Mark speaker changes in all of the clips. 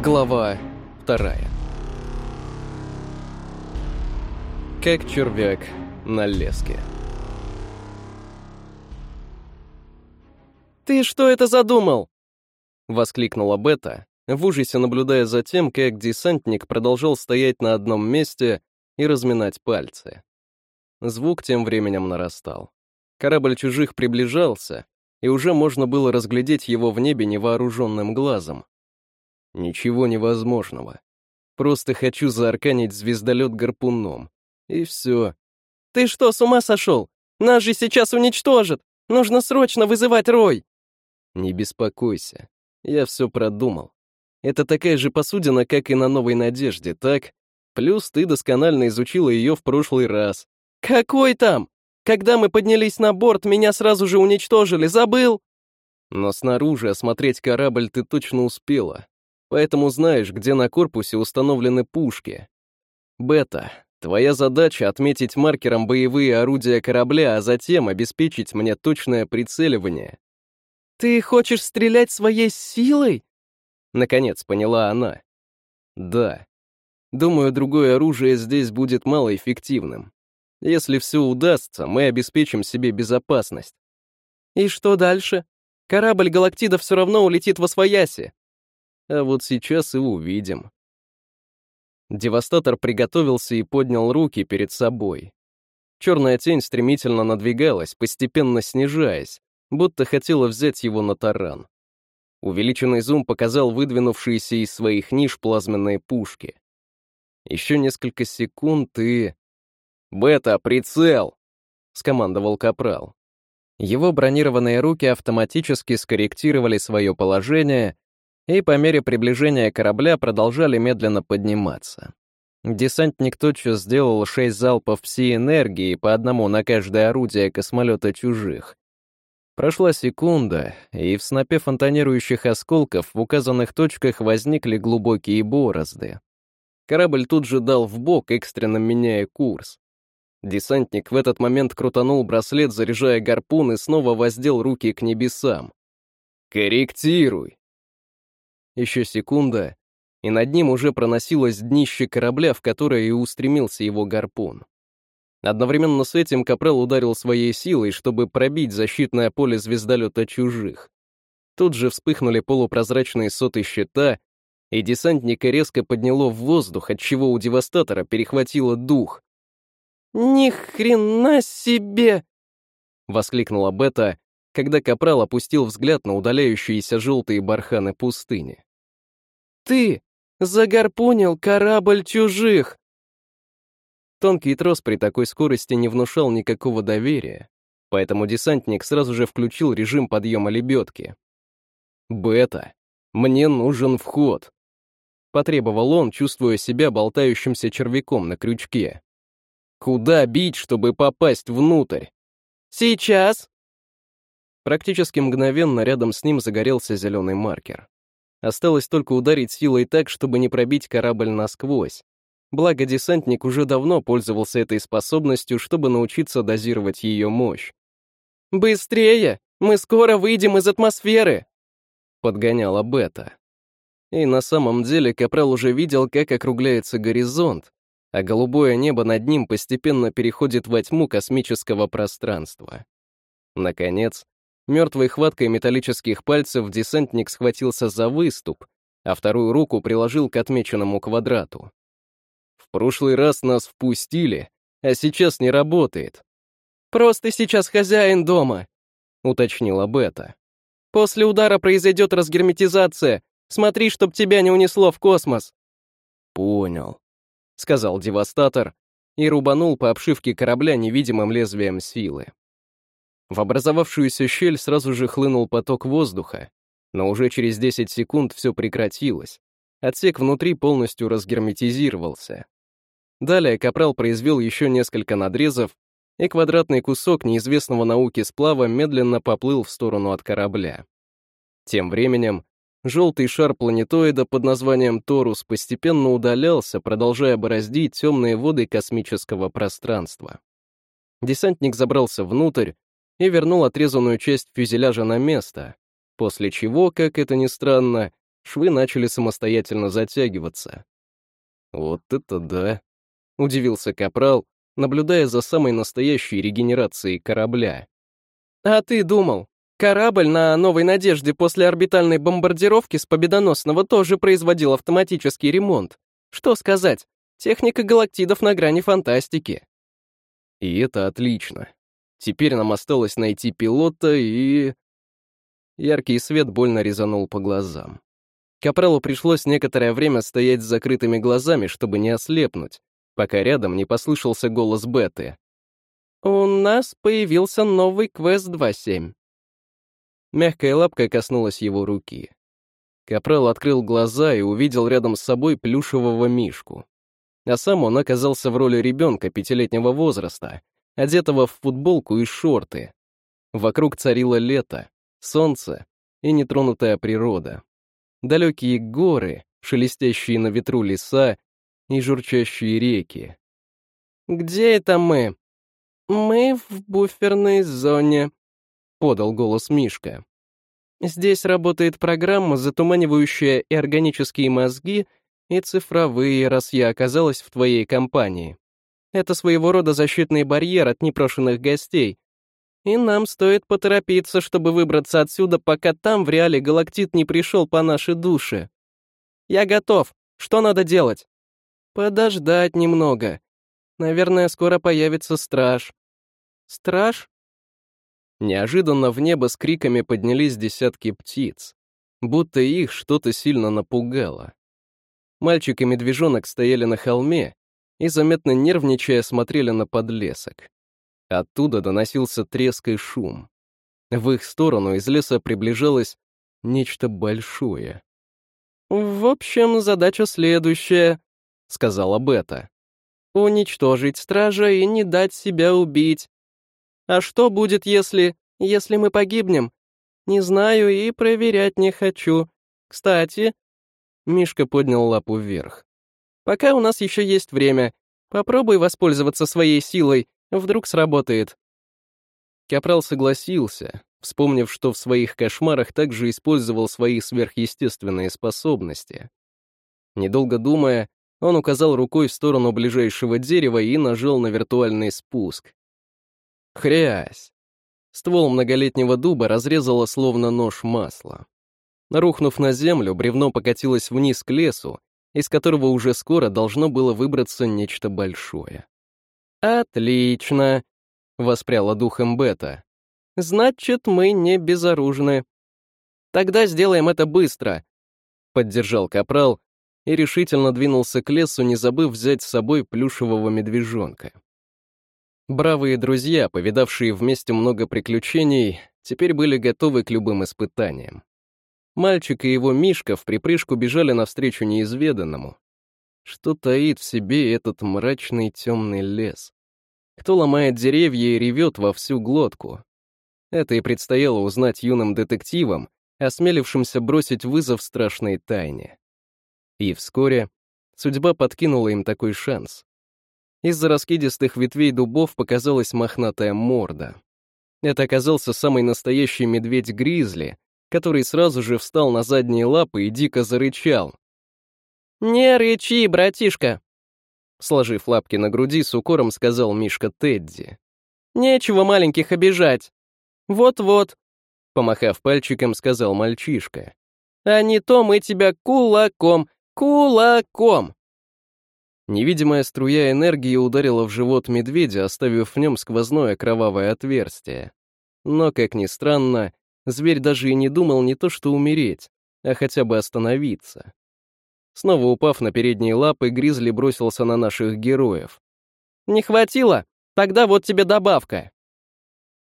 Speaker 1: Глава вторая. Как червяк на леске. «Ты что это задумал?» — воскликнула Бета, в ужасе наблюдая за тем, как десантник продолжал стоять на одном месте и разминать пальцы. Звук тем временем нарастал. Корабль чужих приближался, и уже можно было разглядеть его в небе невооруженным глазом. Ничего невозможного. Просто хочу заарканить звездолет гарпуном. И все. «Ты что, с ума сошел? Нас же сейчас уничтожат! Нужно срочно вызывать Рой!» «Не беспокойся. Я все продумал. Это такая же посудина, как и на Новой Надежде, так? Плюс ты досконально изучила ее в прошлый раз. «Какой там? Когда мы поднялись на борт, меня сразу же уничтожили, забыл?» Но снаружи осмотреть корабль ты точно успела, поэтому знаешь, где на корпусе установлены пушки. Бета, твоя задача — отметить маркером боевые орудия корабля, а затем обеспечить мне точное прицеливание. «Ты хочешь стрелять своей силой?» Наконец поняла она. «Да. Думаю, другое оружие здесь будет малоэффективным. Если все удастся, мы обеспечим себе безопасность». «И что дальше? Корабль Галактида все равно улетит во свояси. А вот сейчас и увидим. Девастатор приготовился и поднял руки перед собой. Черная тень стремительно надвигалась, постепенно снижаясь, будто хотела взять его на таран. Увеличенный зум показал выдвинувшиеся из своих ниш плазменные пушки. Еще несколько секунд и... «Бета, прицел!» — скомандовал Капрал. Его бронированные руки автоматически скорректировали свое положение, и по мере приближения корабля продолжали медленно подниматься. Десантник тотчас сделал шесть залпов пси-энергии, по одному на каждое орудие космолета чужих. Прошла секунда, и в снопе фонтанирующих осколков в указанных точках возникли глубокие борозды. Корабль тут же дал в бок, экстренно меняя курс. Десантник в этот момент крутанул браслет, заряжая гарпун, и снова воздел руки к небесам. «Корректируй!» Еще секунда, и над ним уже проносилось днище корабля, в которое и устремился его гарпун. Одновременно с этим Капрал ударил своей силой, чтобы пробить защитное поле звездолета чужих. Тут же вспыхнули полупрозрачные соты щита, и десантника резко подняло в воздух, отчего у девастатора перехватило дух. «Ни хрена себе!» — воскликнула Бета, когда Капрал опустил взгляд на удаляющиеся желтые барханы пустыни. Ты загарпунил корабль чужих!» Тонкий трос при такой скорости не внушал никакого доверия, поэтому десантник сразу же включил режим подъема лебедки. «Бета, мне нужен вход!» Потребовал он, чувствуя себя болтающимся червяком на крючке. «Куда бить, чтобы попасть внутрь?» «Сейчас!» Практически мгновенно рядом с ним загорелся зеленый маркер. Осталось только ударить силой так, чтобы не пробить корабль насквозь. Благо, десантник уже давно пользовался этой способностью, чтобы научиться дозировать ее мощь. «Быстрее! Мы скоро выйдем из атмосферы!» Подгоняла Бета. И на самом деле Капрал уже видел, как округляется горизонт, а голубое небо над ним постепенно переходит во тьму космического пространства. Наконец, Мертвой хваткой металлических пальцев десантник схватился за выступ, а вторую руку приложил к отмеченному квадрату. В прошлый раз нас впустили, а сейчас не работает. «Просто сейчас хозяин дома», — уточнила Бета. «После удара произойдет разгерметизация. Смотри, чтоб тебя не унесло в космос». «Понял», — сказал девастатор и рубанул по обшивке корабля невидимым лезвием силы. В образовавшуюся щель сразу же хлынул поток воздуха, но уже через 10 секунд все прекратилось. Отсек внутри полностью разгерметизировался. Далее Капрал произвел еще несколько надрезов, и квадратный кусок неизвестного науки сплава медленно поплыл в сторону от корабля. Тем временем желтый шар планетоида под названием Торус постепенно удалялся, продолжая бороздить темные воды космического пространства. Десантник забрался внутрь, и вернул отрезанную часть фюзеляжа на место, после чего, как это ни странно, швы начали самостоятельно затягиваться. «Вот это да!» — удивился Капрал, наблюдая за самой настоящей регенерацией корабля.
Speaker 2: «А ты думал, корабль на «Новой Надежде» после орбитальной бомбардировки с Победоносного тоже производил автоматический ремонт? Что сказать, техника галактидов на грани фантастики».
Speaker 1: И это отлично. Теперь нам осталось найти пилота и... Яркий свет больно резанул по глазам. Капралу пришлось некоторое время стоять с закрытыми глазами, чтобы не ослепнуть, пока рядом не послышался голос Беты.
Speaker 2: «У нас появился новый квест 2.7».
Speaker 1: Мягкая лапка коснулась его руки. Капрал открыл глаза и увидел рядом с собой плюшевого мишку. А сам он оказался в роли ребенка пятилетнего возраста, одетого в футболку и шорты. Вокруг царило лето, солнце и нетронутая природа. Далекие горы, шелестящие на ветру леса и журчащие реки.
Speaker 2: «Где это мы?» «Мы в буферной зоне», — подал голос Мишка. «Здесь работает программа, затуманивающая и органические мозги, и цифровые, раз я оказалась в твоей компании. Это своего рода защитный барьер от непрошенных гостей. И нам стоит поторопиться, чтобы выбраться отсюда, пока там в реале галактит не пришел по нашей душе. Я готов. Что надо делать? Подождать немного. Наверное, скоро появится страж. Страж?
Speaker 1: Неожиданно в небо с криками поднялись десятки птиц, будто их что-то сильно напугало. Мальчик и медвежонок стояли на холме и, заметно нервничая, смотрели на подлесок. Оттуда доносился треск и шум. В их сторону из леса приближалось нечто большое.
Speaker 2: «В общем, задача следующая», — сказала Бета. «Уничтожить стража и не дать себя убить. А что будет, если... если мы погибнем? Не знаю и проверять не хочу. Кстати...» Мишка поднял лапу вверх. «Пока у нас еще есть время. Попробуй воспользоваться своей силой, вдруг сработает».
Speaker 1: Капрал согласился, вспомнив, что в своих кошмарах также использовал свои сверхъестественные способности. Недолго думая, он указал рукой в сторону ближайшего дерева и нажал на виртуальный спуск. Хрясь! Ствол многолетнего дуба разрезало словно нож масла. Рухнув на землю, бревно покатилось вниз к лесу, из которого уже скоро должно было выбраться нечто большое.
Speaker 2: «Отлично!» — воспряла духом Бета. «Значит, мы не безоружны. Тогда сделаем это быстро!» — поддержал Капрал и решительно двинулся к лесу, не забыв взять с собой плюшевого медвежонка. Бравые друзья, повидавшие вместе много приключений, теперь были готовы к любым испытаниям. Мальчик и его Мишка в припрыжку бежали навстречу неизведанному. Что таит в себе этот мрачный темный лес? Кто ломает деревья и ревет во всю глотку? Это и предстояло узнать юным детективам, осмелившимся бросить вызов страшной тайне. И вскоре судьба подкинула им такой шанс. Из-за раскидистых ветвей дубов показалась мохнатая морда. Это оказался самый настоящий медведь-гризли, который сразу же встал на задние лапы и дико зарычал. «Не рычи, братишка!»
Speaker 1: Сложив лапки на груди, с укором сказал Мишка Тедди.
Speaker 2: «Нечего маленьких обижать. Вот-вот», —
Speaker 1: помахав пальчиком, сказал мальчишка.
Speaker 2: «А не то мы тебя кулаком, кулаком!»
Speaker 1: Невидимая струя энергии ударила в живот медведя, оставив в нем сквозное кровавое отверстие. Но, как ни странно, зверь даже и не думал не то что умереть, а хотя бы остановиться. Снова упав на передние лапы, Гризли бросился на наших героев.
Speaker 2: «Не хватило? Тогда вот тебе добавка!»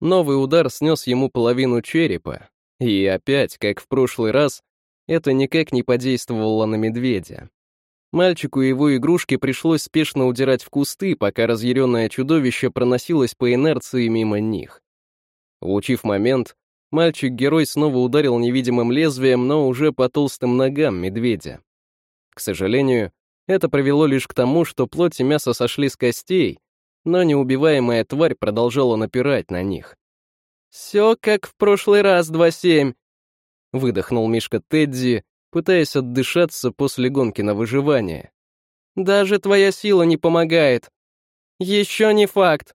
Speaker 1: Новый удар снес ему половину черепа, и опять, как в прошлый раз, это никак не подействовало на медведя. Мальчику и его игрушке пришлось спешно удирать в кусты, пока разъяренное чудовище проносилось по инерции мимо них. Улучив момент, мальчик-герой снова ударил невидимым лезвием, но уже по толстым ногам медведя. К сожалению, это привело лишь к тому, что плоть и мясо сошли с костей, но неубиваемая тварь продолжала напирать на них.
Speaker 2: «Все как в прошлый раз, 2-7», —
Speaker 1: выдохнул Мишка Тедди пытаясь отдышаться после гонки на выживание.
Speaker 2: «Даже твоя сила не помогает. Еще не факт».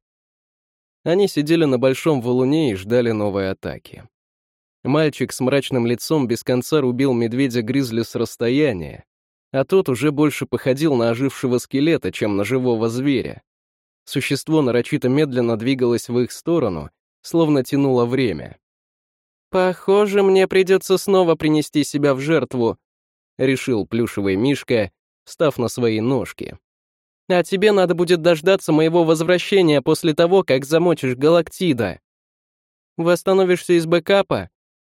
Speaker 1: Они сидели на большом валуне и ждали новой атаки. Мальчик с мрачным лицом без конца рубил медведя-гризли с расстояния, а тот уже больше походил на ожившего скелета, чем на живого зверя. Существо нарочито медленно двигалось в их сторону, словно тянуло время.
Speaker 2: «Похоже, мне придется снова принести себя в жертву», — решил плюшевый мишка, встав на свои ножки. «А тебе надо будет дождаться моего возвращения после того, как замочишь галактида. Восстановишься из бэкапа?»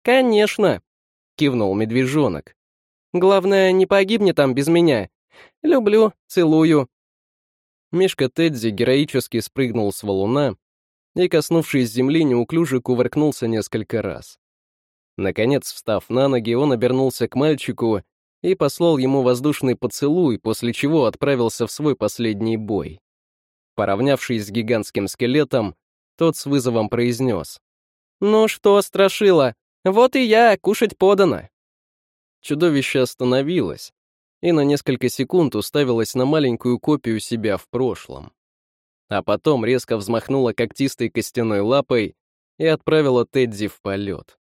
Speaker 2: «Конечно», — кивнул медвежонок. «Главное, не погибни там без меня. Люблю, целую».
Speaker 1: Мишка Тедди героически спрыгнул с валуна и, коснувшись земли, неуклюже кувыркнулся несколько раз. Наконец, встав на ноги, он обернулся к мальчику и послал ему воздушный поцелуй, после чего отправился в свой последний бой. Поравнявшись с гигантским скелетом, тот с вызовом произнес.
Speaker 2: «Ну что, страшила, вот и я, кушать подано».
Speaker 1: Чудовище остановилось и на несколько секунд уставилось на маленькую копию себя в прошлом. А потом резко взмахнула когтистой костяной лапой и отправила Тедди в полет.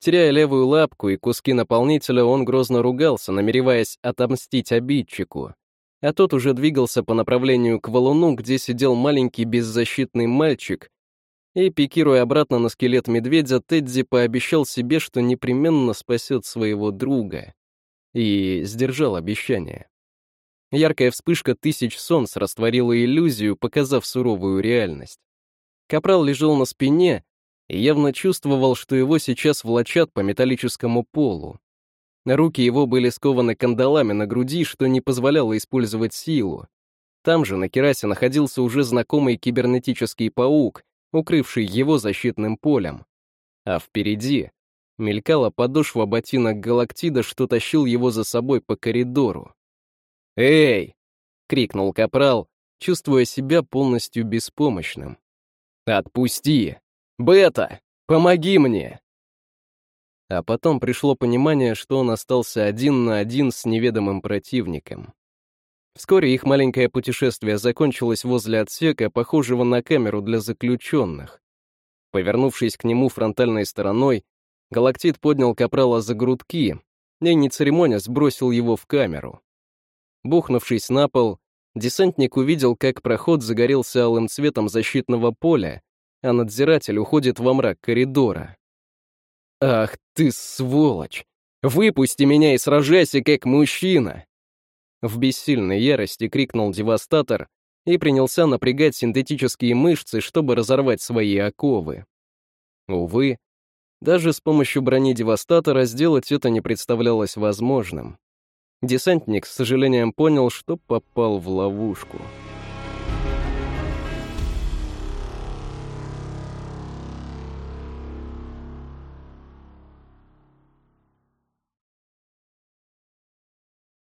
Speaker 1: Теряя левую лапку и куски наполнителя, он грозно ругался, намереваясь отомстить обидчику. А тот уже двигался по направлению к валуну, где сидел маленький беззащитный мальчик, и, пикируя обратно на скелет медведя, Тедди пообещал себе, что непременно спасет своего друга. И сдержал обещание. Яркая вспышка тысяч солнц растворила иллюзию, показав суровую реальность. Капрал лежал на спине, и явно чувствовал, что его сейчас влачат по металлическому полу. Руки его были скованы кандалами на груди, что не позволяло использовать силу. Там же на керасе находился уже знакомый кибернетический паук, укрывший его защитным полем. А впереди мелькала подошва ботинок Галактида, что тащил его за собой по коридору. «Эй!» — крикнул Капрал, чувствуя себя полностью беспомощным. «Отпусти!» «Бета, помоги мне!» А потом пришло понимание, что он остался один на один с неведомым противником. Вскоре их маленькое путешествие закончилось возле отсека, похожего на камеру для заключенных. Повернувшись к нему фронтальной стороной, Галактит поднял Капрала за грудки и, не церемоня, сбросил его в камеру. Бухнувшись на пол, десантник увидел, как проход загорелся алым цветом защитного поля, а надзиратель уходит во мрак коридора. «Ах ты, сволочь! Выпусти меня и сражайся как мужчина!» В бессильной ярости крикнул девастатор и принялся напрягать синтетические мышцы, чтобы разорвать свои оковы. Увы, даже с помощью брони девастатора сделать это не представлялось возможным. Десантник с сожалением понял, что попал в ловушку.